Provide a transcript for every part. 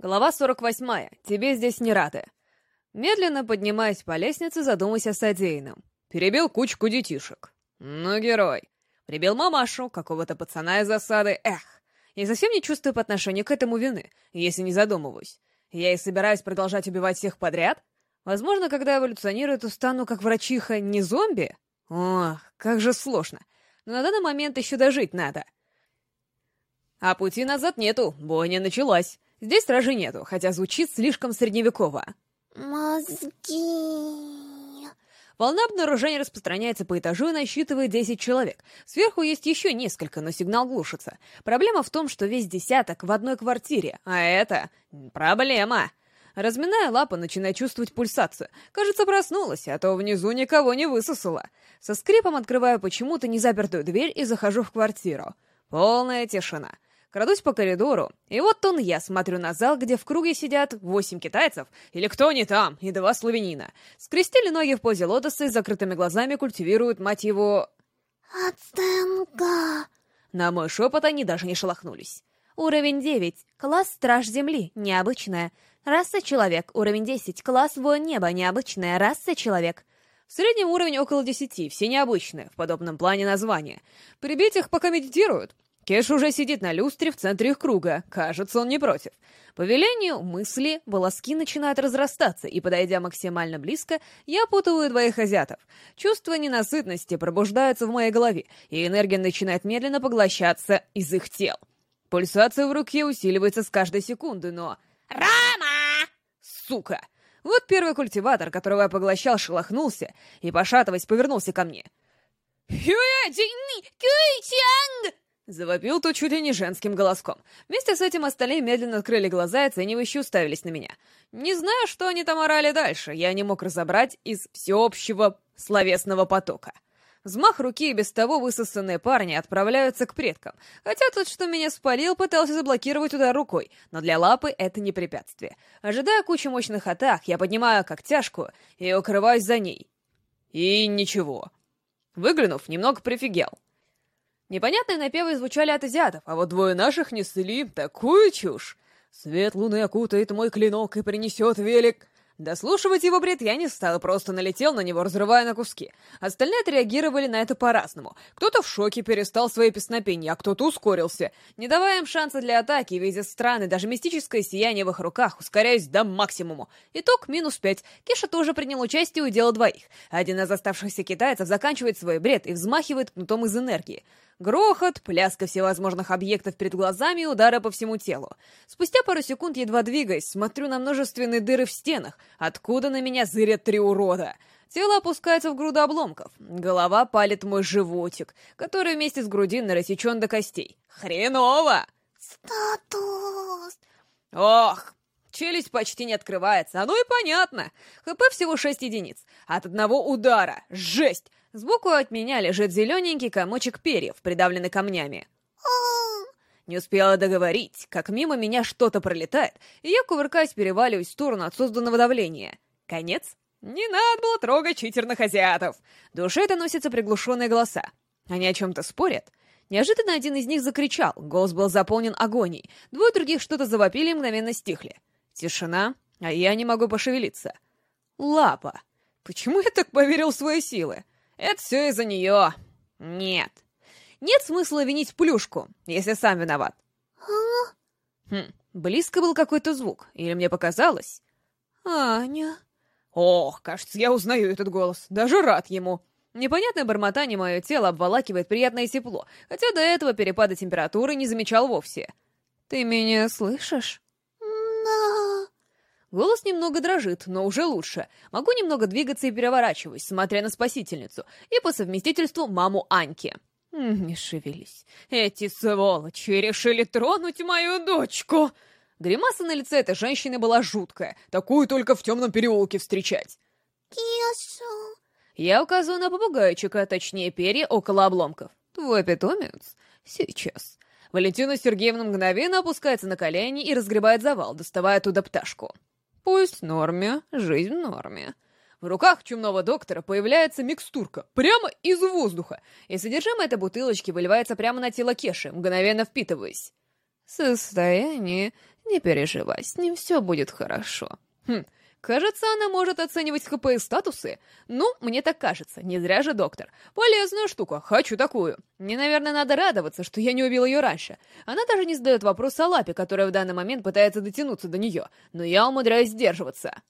Глава 48. Тебе здесь не рады. Медленно поднимаясь по лестнице, задумайся о содеянном. Перебил кучку детишек. Ну, герой. Прибил мамашу, какого-то пацана из засады. Эх, я совсем не чувствую по отношению к этому вины, если не задумываюсь. Я и собираюсь продолжать убивать всех подряд? Возможно, когда эволюционирую, то стану как врачиха не зомби? Ох, как же сложно. Но на данный момент еще дожить надо. А пути назад нету, бойня началась. Здесь стражи нету, хотя звучит слишком средневеково. Мозги... Волна обнаружения распространяется по этажу и насчитывает 10 человек. Сверху есть еще несколько, но сигнал глушится. Проблема в том, что весь десяток в одной квартире, а это... проблема. Разминая лапы, начинаю чувствовать пульсацию. Кажется, проснулась, а то внизу никого не высосала. Со скрипом открываю почему-то незапертую дверь и захожу в квартиру. Полная тишина. Крадусь по коридору, и вот он я смотрю на зал, где в круге сидят восемь китайцев, или кто они там, и два славянина. Скрестили ноги в позе лотоса и с закрытыми глазами культивируют, мать его... Ацтенга. На мой шепот они даже не шелохнулись. Уровень 9. Класс Страж Земли. Необычная. Раса Человек. Уровень 10. Класс Воин Неба. Необычная. Раса Человек. В среднем уровень около десяти, все необычные, в подобном плане названия. Прибить их, пока медитируют. Кеш уже сидит на люстре в центре их круга. Кажется, он не против. По велению мысли, волоски начинают разрастаться, и, подойдя максимально близко, я путаю двоих азиатов. Чувство ненасытности пробуждается в моей голове, и энергия начинает медленно поглощаться из их тел. Пульсация в руке усиливается с каждой секунды, но... Рама! Сука! Вот первый культиватор, которого я поглощал, шелохнулся и, пошатываясь, повернулся ко мне. «Хюя, Завопил то чуть ли не женским голоском. Вместе с этим остальные медленно открыли глаза и оценивающе уставились на меня. Не знаю, что они там орали дальше, я не мог разобрать из всеобщего словесного потока. Взмах руки и без того высосанные парни отправляются к предкам. Хотя тот, что меня спалил, пытался заблокировать удар рукой, но для лапы это не препятствие. Ожидая кучу мощных атак, я поднимаю когтяшку и укрываюсь за ней. И ничего. Выглянув, немного прифигел. Непонятные напевы звучали от азиатов, а вот двое наших несли такую чушь. Свет луны окутает мой клинок и принесет велик... Дослушивать его бред я не стал, просто налетел на него, разрывая на куски. Остальные отреагировали на это по-разному. Кто-то в шоке перестал свои песнопения, а кто-то ускорился. Не давая им шанса для атаки, видя страны, даже мистическое сияние в их руках, ускоряясь до максимуму. Итог минус пять. Киша тоже принял участие и удел двоих. Один из оставшихся китайцев заканчивает свой бред и взмахивает кнутом из энергии. Грохот, пляска всевозможных объектов перед глазами и удары по всему телу. Спустя пару секунд, едва двигаясь, смотрю на множественные дыры в стенах, откуда на меня зырят три урода. Тело опускается в груду обломков. Голова палит мой животик, который вместе с грудиной рассечен до костей. Хреново! Статус! Ох, челюсть почти не открывается, оно и понятно. ХП всего 6 единиц. От одного удара. Жесть! Сбоку от меня лежит зелененький комочек перьев, придавленный камнями. Не успела договорить, как мимо меня что-то пролетает, и я, кувыркаясь, переваливаюсь в сторону от созданного давления. Конец? Не надо было трогать читерных азиатов. Душе доносятся приглушенные голоса. Они о чем-то спорят. Неожиданно один из них закричал, голос был заполнен агонией. Двое других что-то завопили и мгновенно стихли. Тишина, а я не могу пошевелиться. Лапа. Почему я так поверил в свои силы? Это все из-за нее. Нет. Нет смысла винить плюшку, если сам виноват. Хм, близко был какой-то звук, или мне показалось? Аня... Ох, кажется, я узнаю этот голос. Даже рад ему. Непонятное бормотание мое тело обволакивает приятное тепло, хотя до этого перепада температуры не замечал вовсе. «Ты меня слышишь?» Голос немного дрожит, но уже лучше. Могу немного двигаться и переворачиваюсь, смотря на спасительницу, и по совместительству маму Аньки. Не шевелись. Эти сволочи решили тронуть мою дочку. Гримаса на лице этой женщины была жуткая. Такую только в темном переулке встречать. Киосу. Я указываю на попугайчика, точнее перья около обломков. Твой питомец? Сейчас. Валентина Сергеевна мгновенно опускается на колени и разгребает завал, доставая оттуда пташку. Пусть в норме, жизнь в норме. В руках чумного доктора появляется микстурка, прямо из воздуха, и содержимое этой бутылочки выливается прямо на тело Кеши, мгновенно впитываясь. Состояние Не переживай, с ним все будет хорошо. Хм, кажется, она может оценивать ХП и статусы. Ну, мне так кажется, не зря же доктор. Полезная штука, хочу такую. Мне, наверное, надо радоваться, что я не убил ее раньше. Она даже не задает вопрос о лапе, которая в данный момент пытается дотянуться до нее, но я умудряюсь сдерживаться.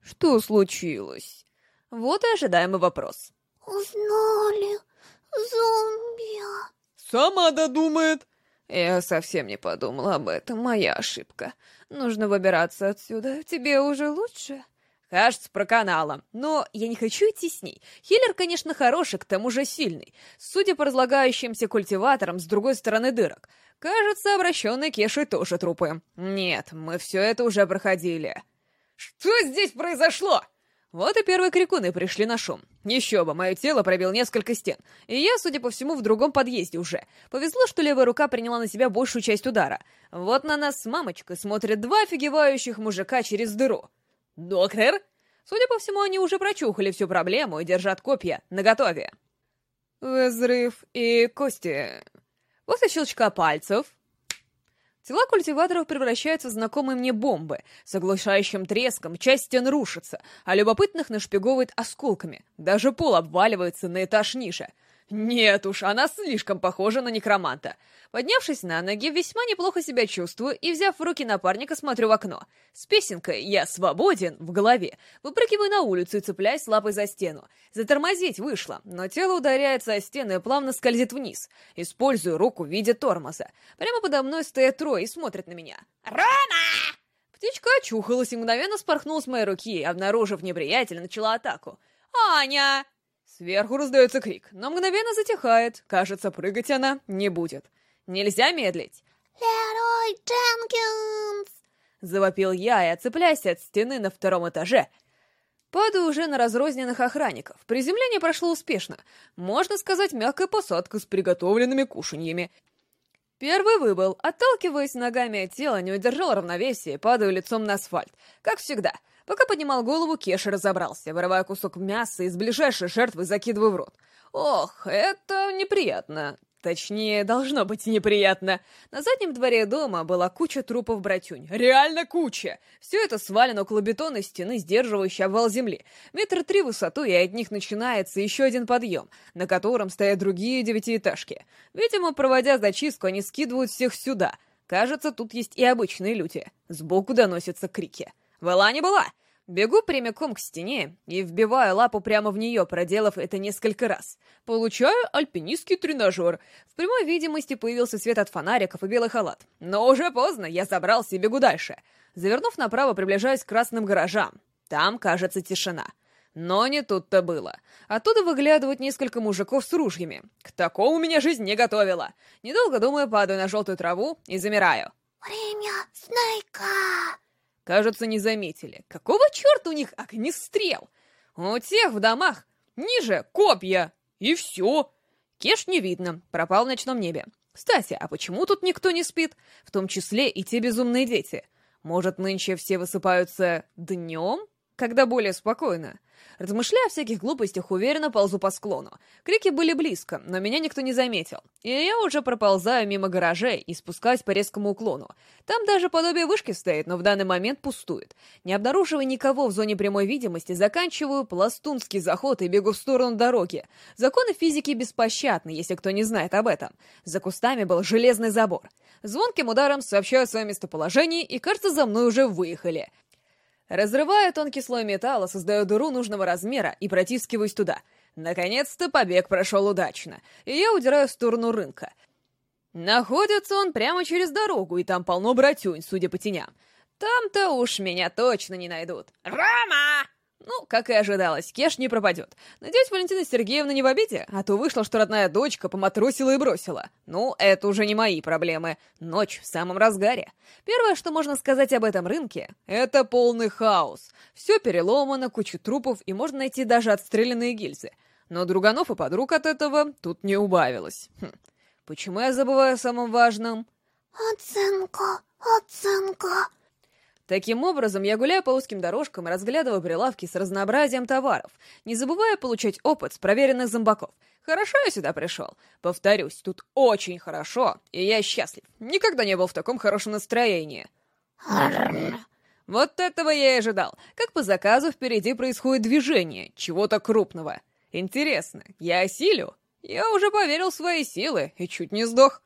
Что случилось? Вот и ожидаемый вопрос. Узнали. Зомби. Сама додумает. Я совсем не подумала об этом, моя ошибка. Нужно выбираться отсюда. Тебе уже лучше? Кажется, про каналом. Но я не хочу идти с ней. Хиллер, конечно, хороший, к тому же сильный. Судя по разлагающимся культиваторам с другой стороны дырок. Кажется, обращенные Кешей тоже трупы. Нет, мы все это уже проходили. Что здесь произошло? Вот и первые крикуны пришли на шум. Еще бы, мое тело пробил несколько стен. И я, судя по всему, в другом подъезде уже. Повезло, что левая рука приняла на себя большую часть удара. Вот на нас с мамочкой смотрят два офигевающих мужика через дыру. «Доктор?» Судя по всему, они уже прочухали всю проблему и держат копья наготове. Взрыв и кости. После щелчка пальцев Тела культиваторов превращаются в знакомые мне бомбы. С оглушающим треском часть стен рушится, а любопытных нашпиговывает осколками. Даже пол обваливается на этаж ниже. Нет уж, она слишком похожа на некроманта. Поднявшись на ноги, весьма неплохо себя чувствую и, взяв в руки напарника, смотрю в окно. С песенкой «Я свободен» в голове. Выпрыгиваю на улицу и цепляюсь лапой за стену. Затормозить вышло, но тело ударяется о стену и плавно скользит вниз. Использую руку в виде тормоза. Прямо подо мной стоят трое и смотрят на меня. Рома! Птичка очухалась и мгновенно спорхнула с моей руки, обнаружив неприятеля, начала атаку. «Аня!» Сверху раздается крик, но мгновенно затихает. Кажется, прыгать она не будет. Нельзя медлить. Лерой Дженкинс! Завопил я и, отцепляясь от стены на втором этаже, падаю уже на разрозненных охранников. Приземление прошло успешно. Можно сказать, мягкая посадка с приготовленными кушаньями. Первый выбыл. Отталкиваясь ногами от тела, не удержал равновесие, падаю лицом на асфальт. Как всегда. Пока поднимал голову, Кеша разобрался, вырывая кусок мяса из ближайшей жертвы, закидывая в рот. Ох, это неприятно. Точнее, должно быть неприятно. На заднем дворе дома была куча трупов братюнь. Реально куча! Все это свалено около бетонной стены, сдерживающей обвал земли. Метр три высоту, и от них начинается еще один подъем, на котором стоят другие девятиэтажки. Видимо, проводя зачистку, они скидывают всех сюда. Кажется, тут есть и обычные люди. Сбоку доносятся крики. Была не была. Бегу прямиком к стене и вбиваю лапу прямо в нее, проделав это несколько раз. Получаю альпинистский тренажер. В прямой видимости появился свет от фонариков и белый халат. Но уже поздно, я забрался и бегу дальше. Завернув направо, приближаюсь к красным гаражам. Там, кажется, тишина. Но не тут-то было. Оттуда выглядывают несколько мужиков с ружьями. К такому меня жизнь не готовила. Недолго думая, падаю на желтую траву и замираю. Время Снейка! Кажется, не заметили. Какого черта у них огнестрел? У тех в домах ниже копья. И все. Кеш не видно, пропал в ночном небе. Кстати, а почему тут никто не спит? В том числе и те безумные дети. Может, нынче все высыпаются днем, когда более спокойно? Размышляя о всяких глупостях, уверенно ползу по склону. Крики были близко, но меня никто не заметил. И я уже проползаю мимо гаражей и спускаюсь по резкому уклону. Там даже подобие вышки стоит, но в данный момент пустует. Не обнаруживая никого в зоне прямой видимости, заканчиваю пластунский заход и бегу в сторону дороги. Законы физики беспощадны, если кто не знает об этом. За кустами был железный забор. Звонким ударом сообщаю о своем и, кажется, за мной уже выехали. Разрываю тонкий слой металла, создаю дыру нужного размера и протискиваюсь туда. Наконец-то побег прошел удачно, и я удираю в сторону рынка. Находится он прямо через дорогу, и там полно братюнь, судя по теням. Там-то уж меня точно не найдут. Рома! Ну, как и ожидалось, Кеш не пропадет. Надеюсь, Валентина Сергеевна не в обиде, а то вышло, что родная дочка поматросила и бросила. Ну, это уже не мои проблемы. Ночь в самом разгаре. Первое, что можно сказать об этом рынке, это полный хаос. Все переломано, куча трупов, и можно найти даже отстрелянные гильзы. Но друганов и подруг от этого тут не убавилось. Хм. Почему я забываю о самом важном? Оценка, оценка. Таким образом, я гуляю по узким дорожкам и разглядываю прилавки с разнообразием товаров, не забывая получать опыт с проверенных зомбаков. Хорошо я сюда пришел. Повторюсь, тут очень хорошо, и я счастлив. Никогда не был в таком хорошем настроении. Вот этого я и ожидал. Как по заказу впереди происходит движение, чего-то крупного. Интересно, я осилю? Я уже поверил в свои силы и чуть не сдох.